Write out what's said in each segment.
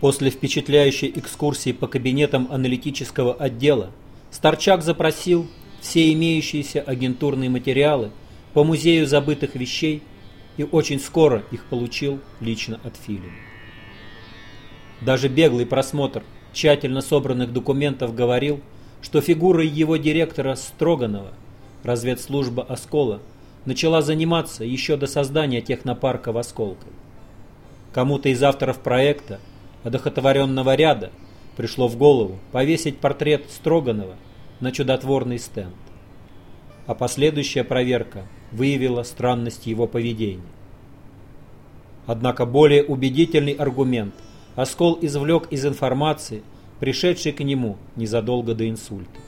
После впечатляющей экскурсии по кабинетам аналитического отдела Старчак запросил все имеющиеся агентурные материалы по музею забытых вещей и очень скоро их получил лично от Филина. Даже беглый просмотр тщательно собранных документов говорил, что фигурой его директора Строганова разведслужба «Оскола» начала заниматься еще до создания технопарка в Осколково. Кому-то из авторов проекта, одохотворенного ряда, пришло в голову повесить портрет Строганова на чудотворный стенд. А последующая проверка выявила странность его поведения. Однако более убедительный аргумент Оскол извлек из информации, пришедшей к нему незадолго до инсульта.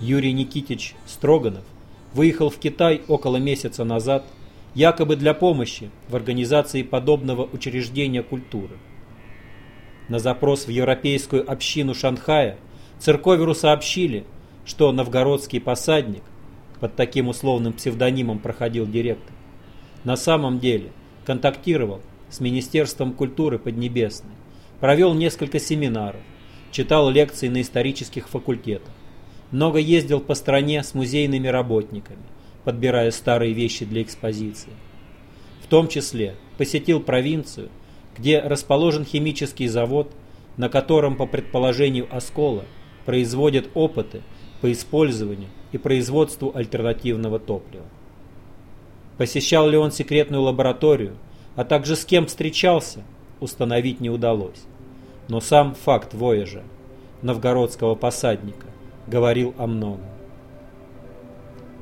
Юрий Никитич Строганов выехал в Китай около месяца назад якобы для помощи в организации подобного учреждения культуры. На запрос в европейскую общину Шанхая Церковеру сообщили, что новгородский посадник, под таким условным псевдонимом проходил директор, на самом деле контактировал с Министерством культуры Поднебесной, провел несколько семинаров, читал лекции на исторических факультетах, много ездил по стране с музейными работниками, подбирая старые вещи для экспозиции. В том числе посетил провинцию, где расположен химический завод, на котором, по предположению Оскола, производят опыты по использованию и производству альтернативного топлива. Посещал ли он секретную лабораторию, а также с кем встречался, установить не удалось. Но сам факт вояжа, новгородского посадника, говорил о многом.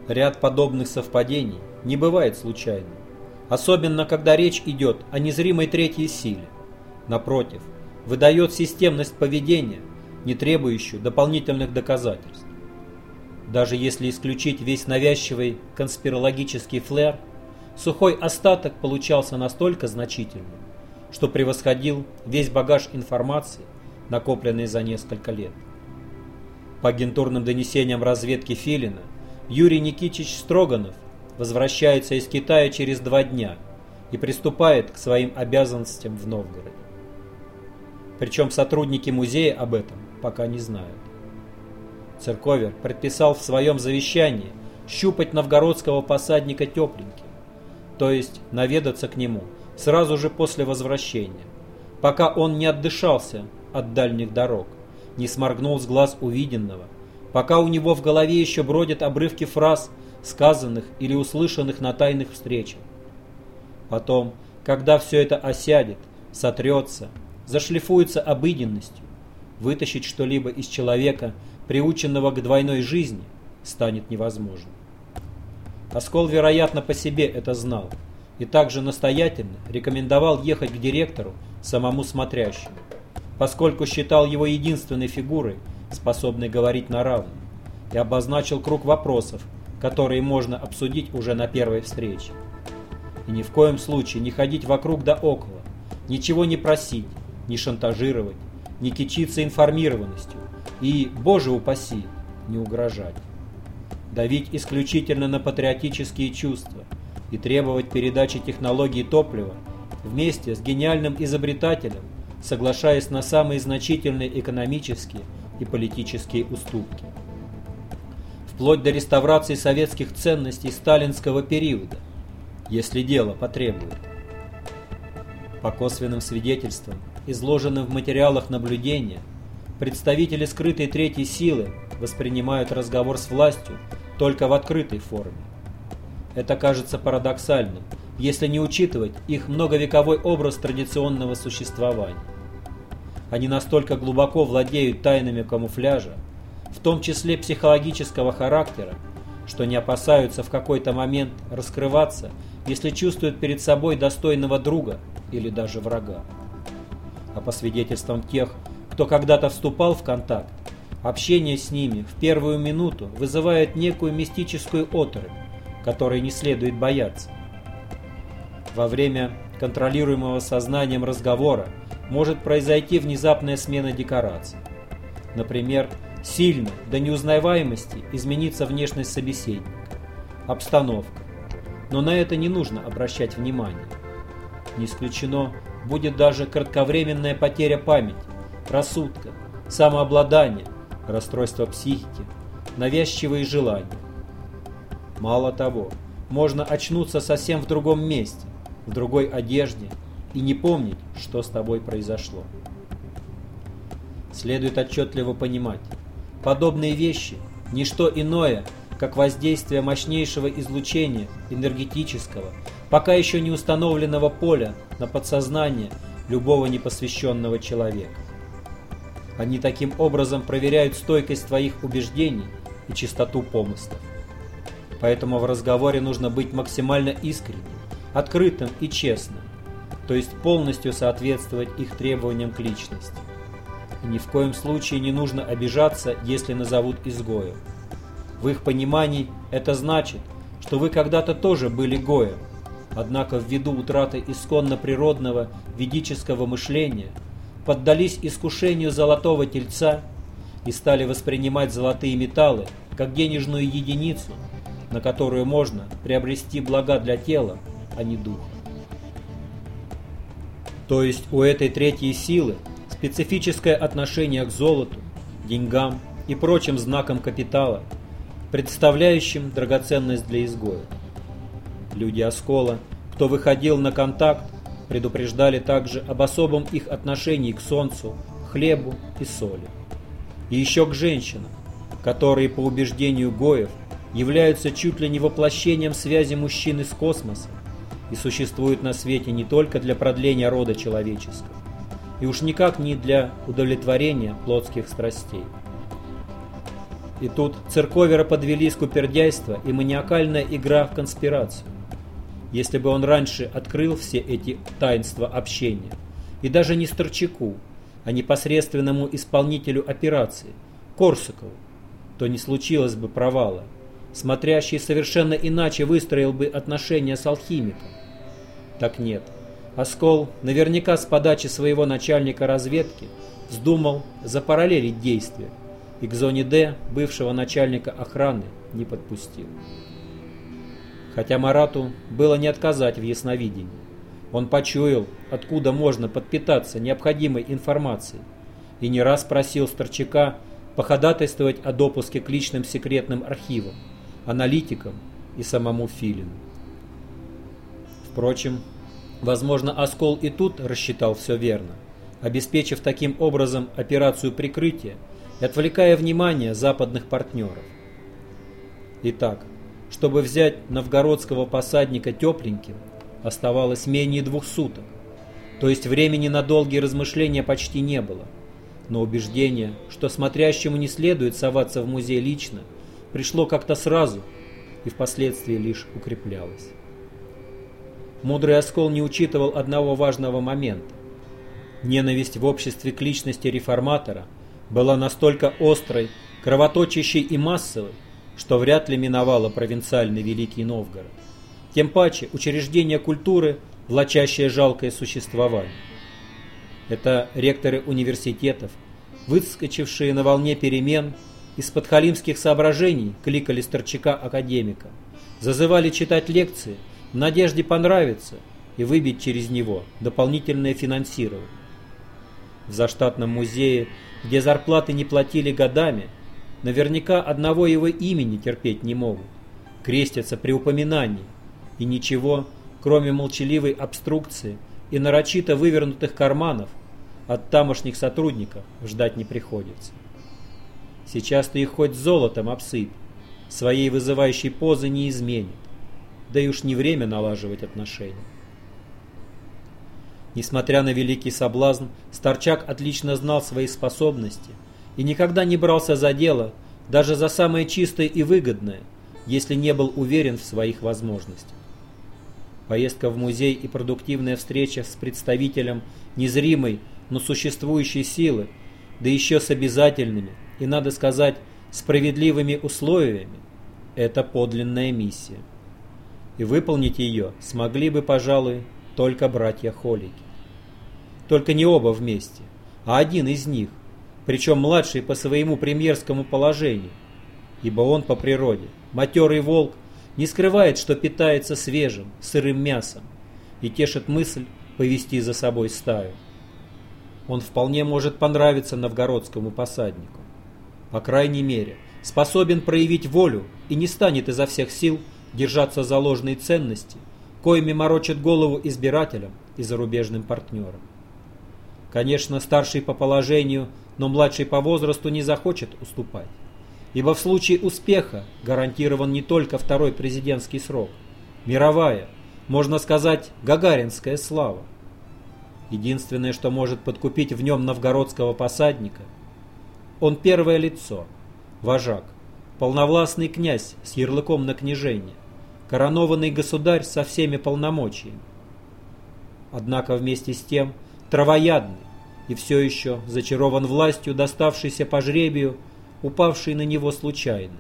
Ряд подобных совпадений не бывает случайным, особенно когда речь идет о незримой третьей силе. Напротив, выдает системность поведения, не требующую дополнительных доказательств. Даже если исключить весь навязчивый конспирологический флер, сухой остаток получался настолько значительным, что превосходил весь багаж информации, накопленный за несколько лет. По агентурным донесениям разведки Филина, Юрий Никитич Строганов возвращается из Китая через два дня и приступает к своим обязанностям в Новгороде. Причем сотрудники музея об этом пока не знают. Церковер предписал в своем завещании щупать новгородского посадника тепленьким, то есть наведаться к нему сразу же после возвращения, пока он не отдышался от дальних дорог не сморгнул с глаз увиденного, пока у него в голове еще бродят обрывки фраз, сказанных или услышанных на тайных встречах. Потом, когда все это осядет, сотрется, зашлифуется обыденностью, вытащить что-либо из человека, приученного к двойной жизни, станет невозможно. Оскол, вероятно, по себе это знал и также настоятельно рекомендовал ехать к директору, самому смотрящему поскольку считал его единственной фигурой, способной говорить на равных, и обозначил круг вопросов, которые можно обсудить уже на первой встрече. И ни в коем случае не ходить вокруг да около, ничего не просить, не шантажировать, не кичиться информированностью и, боже упаси, не угрожать. Давить исключительно на патриотические чувства и требовать передачи технологии топлива вместе с гениальным изобретателем соглашаясь на самые значительные экономические и политические уступки. Вплоть до реставрации советских ценностей сталинского периода, если дело потребует. По косвенным свидетельствам, изложенным в материалах наблюдения, представители скрытой третьей силы воспринимают разговор с властью только в открытой форме. Это кажется парадоксальным, если не учитывать их многовековой образ традиционного существования. Они настолько глубоко владеют тайнами камуфляжа, в том числе психологического характера, что не опасаются в какой-то момент раскрываться, если чувствуют перед собой достойного друга или даже врага. А по свидетельствам тех, кто когда-то вступал в контакт, общение с ними в первую минуту вызывает некую мистическую оторопь, которой не следует бояться. Во время контролируемого сознанием разговора может произойти внезапная смена декораций. Например, сильно, до неузнаваемости, изменится внешность собеседника, обстановка. Но на это не нужно обращать внимание. Не исключено, будет даже кратковременная потеря памяти, рассудка, самообладания, расстройство психики, навязчивые желания. Мало того, можно очнуться совсем в другом месте, в другой одежде и не помнить, что с тобой произошло. Следует отчетливо понимать, подобные вещи – не что иное, как воздействие мощнейшего излучения энергетического, пока еще не установленного поля на подсознание любого непосвященного человека. Они таким образом проверяют стойкость твоих убеждений и чистоту помыслов. Поэтому в разговоре нужно быть максимально искренним, открытым и честным, то есть полностью соответствовать их требованиям к личности. Ни в коем случае не нужно обижаться, если назовут изгоем. В их понимании это значит, что вы когда-то тоже были гоем, однако ввиду утраты исконно природного ведического мышления поддались искушению золотого тельца и стали воспринимать золотые металлы как денежную единицу, на которую можно приобрести блага для тела, а не духа. То есть у этой третьей силы специфическое отношение к золоту, деньгам и прочим знакам капитала, представляющим драгоценность для изгоев. Люди Оскола, кто выходил на контакт, предупреждали также об особом их отношении к солнцу, хлебу и соли. И еще к женщинам, которые по убеждению Гоев являются чуть ли не воплощением связи мужчины с космосом и существуют на свете не только для продления рода человеческого, и уж никак не для удовлетворения плотских страстей. И тут церковера подвели скупердяйство и маниакальная игра в конспирацию если бы он раньше открыл все эти таинства общения. И даже не Старчаку, а непосредственному исполнителю операции, Корсакову, то не случилось бы провала. Смотрящий совершенно иначе выстроил бы отношения с алхимиком. Так нет. Оскол наверняка с подачи своего начальника разведки вздумал запараллелить действия и к зоне Д бывшего начальника охраны не подпустил хотя Марату было не отказать в ясновидении. Он почуял, откуда можно подпитаться необходимой информацией, и не раз просил Старчака походатайствовать о допуске к личным секретным архивам, аналитикам и самому Филину. Впрочем, возможно, Оскол и тут рассчитал все верно, обеспечив таким образом операцию прикрытия и отвлекая внимание западных партнеров. Итак, чтобы взять новгородского посадника тепленьким, оставалось менее двух суток. То есть времени на долгие размышления почти не было. Но убеждение, что смотрящему не следует соваться в музей лично, пришло как-то сразу и впоследствии лишь укреплялось. Мудрый оскол не учитывал одного важного момента. Ненависть в обществе к личности реформатора была настолько острой, кровоточащей и массовой, что вряд ли миновало провинциальный Великий Новгород. Тем паче учреждение культуры, влачащее жалкое существование. Это ректоры университетов, выскочившие на волне перемен, из подхалимских соображений кликали Старчака академика, зазывали читать лекции в надежде понравиться и выбить через него дополнительное финансирование. В заштатном музее, где зарплаты не платили годами, наверняка одного его имени терпеть не могут, крестятся при упоминании, и ничего, кроме молчаливой обструкции и нарочито вывернутых карманов, от тамошних сотрудников ждать не приходится. Сейчас ты их хоть золотом обсыпь, своей вызывающей позы не изменит, да и уж не время налаживать отношения. Несмотря на великий соблазн, Старчак отлично знал свои способности – и никогда не брался за дело, даже за самое чистое и выгодное, если не был уверен в своих возможностях. Поездка в музей и продуктивная встреча с представителем незримой, но существующей силы, да еще с обязательными и, надо сказать, справедливыми условиями – это подлинная миссия. И выполнить ее смогли бы, пожалуй, только братья Холики. Только не оба вместе, а один из них, причем младший по своему премьерскому положению, ибо он по природе, матерый волк, не скрывает, что питается свежим, сырым мясом и тешит мысль повести за собой стаю. Он вполне может понравиться новгородскому посаднику. По крайней мере, способен проявить волю и не станет изо всех сил держаться за ложные ценности, коими морочит голову избирателям и зарубежным партнерам. Конечно, старший по положению, но младший по возрасту не захочет уступать. Ибо в случае успеха гарантирован не только второй президентский срок, мировая, можно сказать, гагаринская слава. Единственное, что может подкупить в нем новгородского посадника, он первое лицо, вожак, полновластный князь с ярлыком на княжение, коронованный государь со всеми полномочиями. Однако вместе с тем травоядный и все еще зачарован властью, доставшейся по жребию, упавшей на него случайно.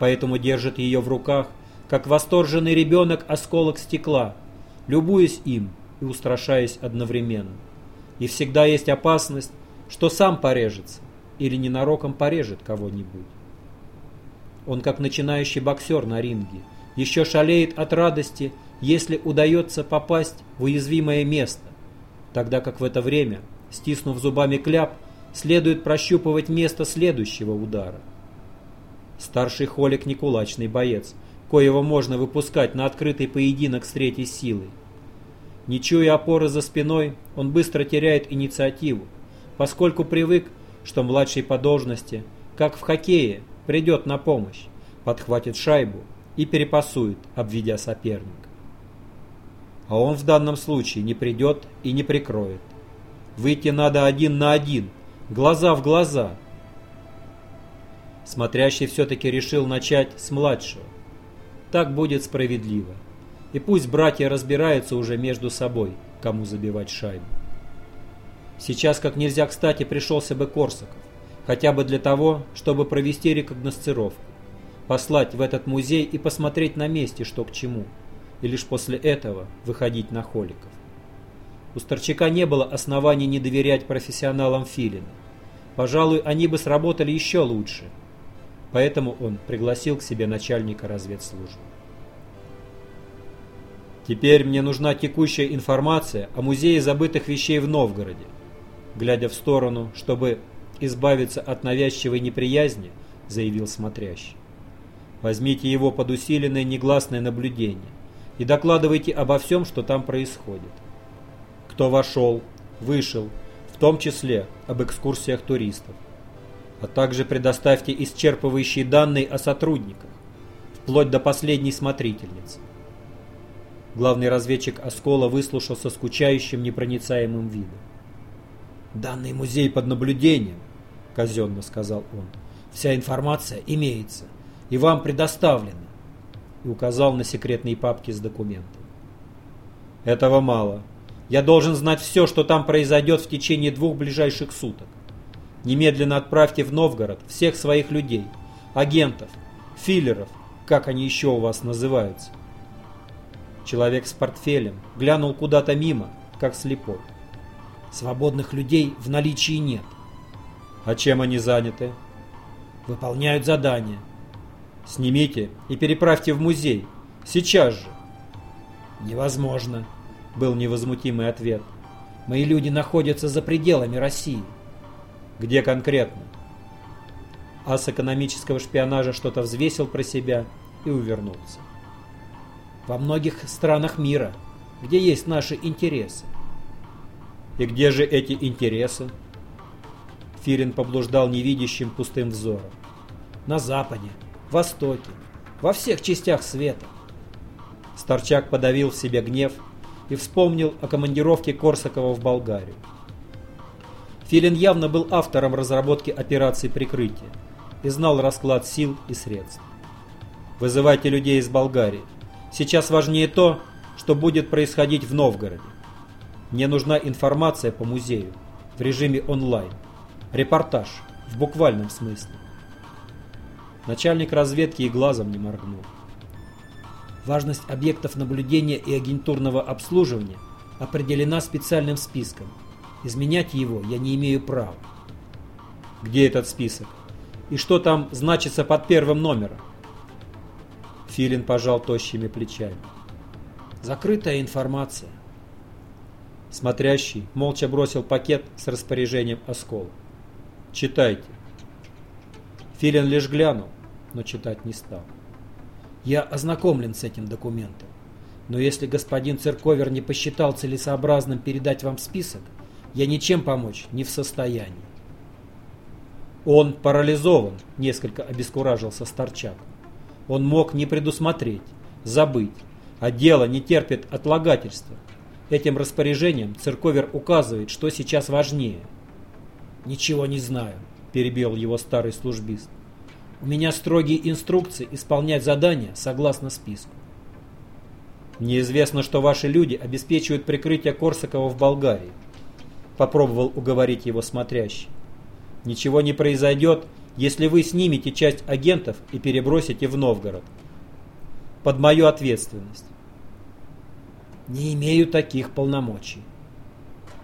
Поэтому держит ее в руках, как восторженный ребенок осколок стекла, любуясь им и устрашаясь одновременно. И всегда есть опасность, что сам порежется или ненароком порежет кого-нибудь. Он как начинающий боксер на ринге, еще шалеет от радости, если удается попасть в уязвимое место, тогда как в это время, стиснув зубами кляп, следует прощупывать место следующего удара. Старший холик не кулачный боец, коего можно выпускать на открытый поединок с третьей силой. Не чуя опоры за спиной, он быстро теряет инициативу, поскольку привык, что младший по должности, как в хоккее, придет на помощь, подхватит шайбу и перепасует, обведя соперника. А он в данном случае не придет и не прикроет. Выйти надо один на один, глаза в глаза. Смотрящий все-таки решил начать с младшего. Так будет справедливо. И пусть братья разбираются уже между собой, кому забивать шайбу. Сейчас как нельзя кстати пришелся бы Корсаков, хотя бы для того, чтобы провести рекогносцировку, послать в этот музей и посмотреть на месте, что к чему, и лишь после этого выходить на Холиков. У Старчака не было оснований не доверять профессионалам Филина. Пожалуй, они бы сработали еще лучше. Поэтому он пригласил к себе начальника разведслужбы. Теперь мне нужна текущая информация о музее забытых вещей в Новгороде, глядя в сторону, чтобы избавиться от навязчивой неприязни, заявил смотрящий. Возьмите его под усиленное негласное наблюдение и докладывайте обо всем, что там происходит. Кто вошел, вышел, в том числе об экскурсиях туристов. А также предоставьте исчерпывающие данные о сотрудниках, вплоть до последней смотрительницы. Главный разведчик Оскола выслушал со скучающим непроницаемым видом. «Данный музей под наблюдением», — казенно сказал он. «Вся информация имеется и вам предоставлена», и указал на секретные папки с документами. «Этого мало. Я должен знать все, что там произойдет в течение двух ближайших суток. Немедленно отправьте в Новгород всех своих людей, агентов, филлеров, как они еще у вас называются». Человек с портфелем глянул куда-то мимо, как слепой. Свободных людей в наличии нет. А чем они заняты? Выполняют задания. Снимите и переправьте в музей. Сейчас же. Невозможно, был невозмутимый ответ. Мои люди находятся за пределами России. Где конкретно? Ас экономического шпионажа что-то взвесил про себя и увернулся. Во многих странах мира, где есть наши интересы. И где же эти интересы? Филин поблуждал невидящим пустым взором. На западе, востоке, во всех частях света. Старчак подавил в себе гнев и вспомнил о командировке Корсакова в Болгарию. Филин явно был автором разработки операции прикрытия и знал расклад сил и средств. «Вызывайте людей из Болгарии. Сейчас важнее то, что будет происходить в Новгороде. Мне нужна информация по музею в режиме онлайн. Репортаж в буквальном смысле. Начальник разведки и глазом не моргнул. Важность объектов наблюдения и агентурного обслуживания определена специальным списком. Изменять его я не имею права. Где этот список? И что там значится под первым номером? Филин пожал тощими плечами. Закрытая информация. Смотрящий молча бросил пакет с распоряжением оскола. «Читайте». Филин лишь глянул, но читать не стал. «Я ознакомлен с этим документом, но если господин Церковер не посчитал целесообразным передать вам список, я ничем помочь не в состоянии». «Он парализован», — несколько обескуражился Старчак. «Он мог не предусмотреть, забыть, а дело не терпит отлагательства. Этим распоряжением церковер указывает, что сейчас важнее. «Ничего не знаю», – перебил его старый службист. «У меня строгие инструкции исполнять задания согласно списку». «Мне известно, что ваши люди обеспечивают прикрытие Корсакова в Болгарии», – попробовал уговорить его смотрящий. «Ничего не произойдет, если вы снимете часть агентов и перебросите в Новгород. Под мою ответственность. Не имею таких полномочий.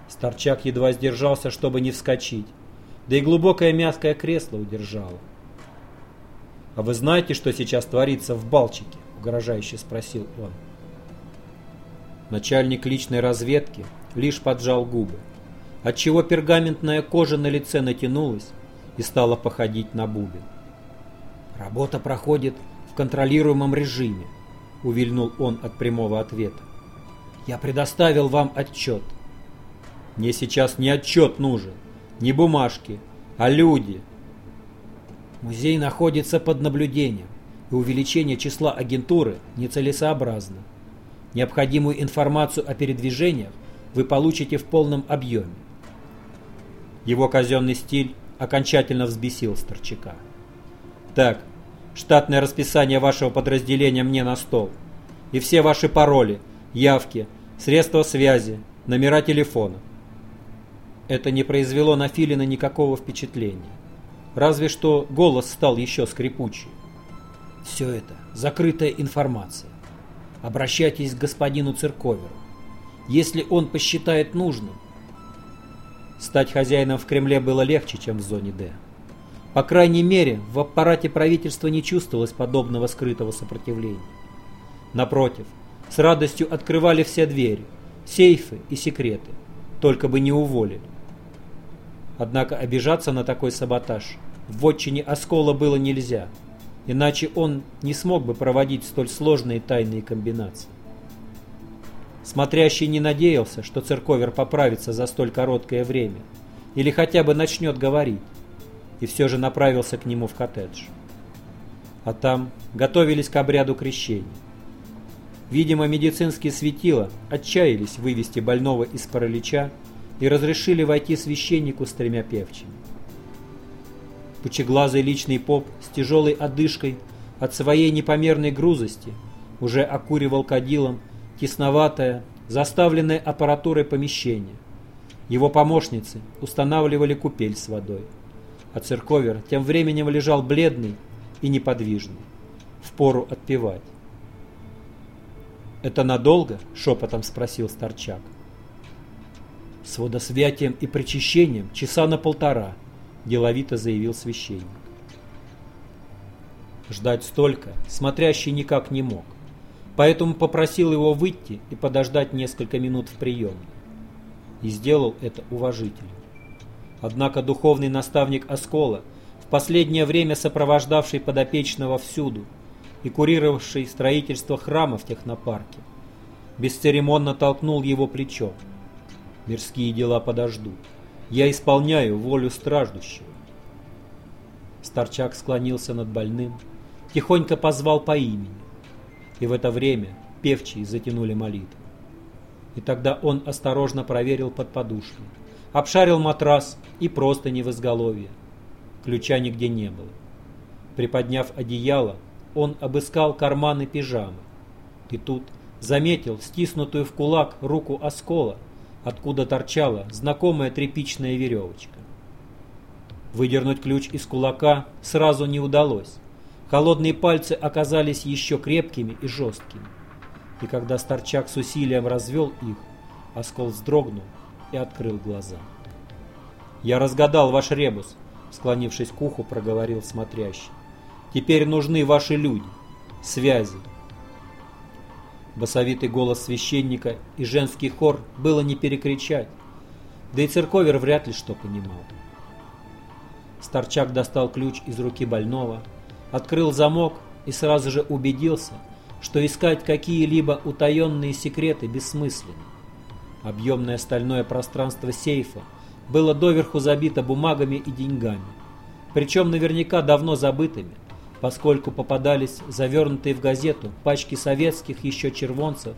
Старчак едва сдержался, чтобы не вскочить, да и глубокое мягкое кресло удержало. «А вы знаете, что сейчас творится в Балчике?» — угрожающе спросил он. Начальник личной разведки лишь поджал губы, отчего пергаментная кожа на лице натянулась и стала походить на бубен. «Работа проходит в контролируемом режиме», — увильнул он от прямого ответа. Я предоставил вам отчет. Мне сейчас не отчет нужен, не бумажки, а люди. Музей находится под наблюдением, и увеличение числа агентуры нецелесообразно. Необходимую информацию о передвижениях вы получите в полном объеме. Его казенный стиль окончательно взбесил Старчака. Так, штатное расписание вашего подразделения мне на стол. И все ваши пароли – явки, средства связи, номера телефона. Это не произвело на Филина никакого впечатления. Разве что голос стал еще скрипучий. Все это закрытая информация. Обращайтесь к господину Церковеру. Если он посчитает нужным. Стать хозяином в Кремле было легче, чем в зоне Д. По крайней мере, в аппарате правительства не чувствовалось подобного скрытого сопротивления. Напротив, с радостью открывали все двери, сейфы и секреты, только бы не уволили. Однако обижаться на такой саботаж в вотчине Оскола было нельзя, иначе он не смог бы проводить столь сложные тайные комбинации. Смотрящий не надеялся, что церковер поправится за столь короткое время или хотя бы начнет говорить, и все же направился к нему в коттедж. А там готовились к обряду крещения. Видимо, медицинские светила отчаялись вывести больного из паралича и разрешили войти священнику с тремя певчими. Пучеглазый личный поп с тяжелой одышкой от своей непомерной грузости уже окуривал кадилом тесноватое, заставленное аппаратурой помещение. Его помощницы устанавливали купель с водой. А церковер тем временем лежал бледный и неподвижный, впору отпевать. «Это надолго?» – шепотом спросил Старчак. «С водосвятием и причащением часа на полтора», – деловито заявил священник. Ждать столько смотрящий никак не мог, поэтому попросил его выйти и подождать несколько минут в приеме. И сделал это уважительно. Однако духовный наставник Оскола, в последнее время сопровождавший подопечного всюду, и курировавший строительство храма в технопарке, бесцеремонно толкнул его плечом. «Мирские дела подождут. Я исполняю волю страждущего». Старчак склонился над больным, тихонько позвал по имени, и в это время певчие затянули молитву. И тогда он осторожно проверил под подушкой, обшарил матрас и просто не в изголовье. Ключа нигде не было. Приподняв одеяло, он обыскал карманы пижамы. И тут заметил стиснутую в кулак руку оскола, откуда торчала знакомая тряпичная веревочка. Выдернуть ключ из кулака сразу не удалось. Холодные пальцы оказались еще крепкими и жесткими. И когда Старчак с усилием развел их, оскол вздрогнул и открыл глаза. «Я разгадал ваш ребус», — склонившись к уху, проговорил смотрящий. Теперь нужны ваши люди, связи. Басовитый голос священника и женский хор было не перекричать, да и церковер вряд ли что понимал. Старчак достал ключ из руки больного, открыл замок и сразу же убедился, что искать какие-либо утаенные секреты бессмысленно. Объемное стальное пространство сейфа было доверху забито бумагами и деньгами, причем наверняка давно забытыми, поскольку попадались завернутые в газету пачки советских еще червонцев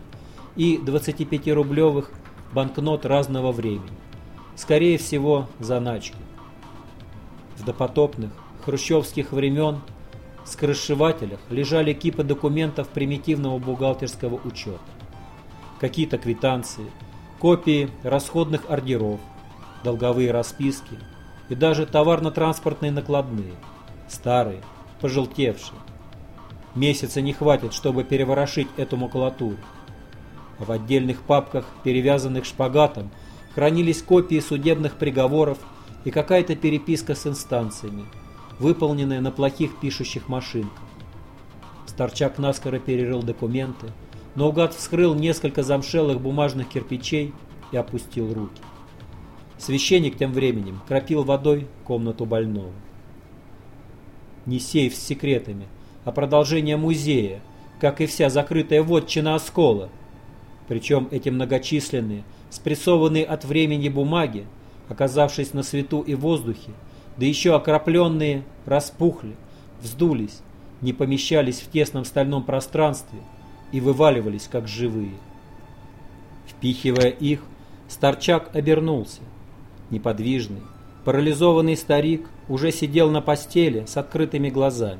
и 25-рублевых банкнот разного времени. Скорее всего, заначки. В допотопных хрущевских времен скрышевателях лежали кипы документов примитивного бухгалтерского учета. Какие-то квитанции, копии расходных ордеров, долговые расписки и даже товарно-транспортные накладные, старые, пожелтевший. Месяца не хватит, чтобы переворошить эту макулатуру. В отдельных папках, перевязанных шпагатом, хранились копии судебных приговоров и какая-то переписка с инстанциями, выполненная на плохих пишущих машинках. Старчак наскоро перерыл документы, но угад вскрыл несколько замшелых бумажных кирпичей и опустил руки. Священник тем временем кропил водой комнату больного не сейф с секретами, а продолжение музея, как и вся закрытая вотчина оскола. Причем эти многочисленные, спрессованные от времени бумаги, оказавшись на свету и воздухе, да еще окропленные, распухли, вздулись, не помещались в тесном стальном пространстве и вываливались, как живые. Впихивая их, Старчак обернулся, неподвижный, Парализованный старик уже сидел на постели с открытыми глазами,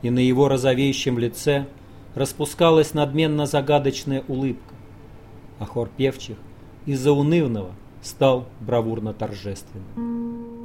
и на его розовеющем лице распускалась надменно загадочная улыбка, а хор певчих из-за унывного стал бравурно торжественным.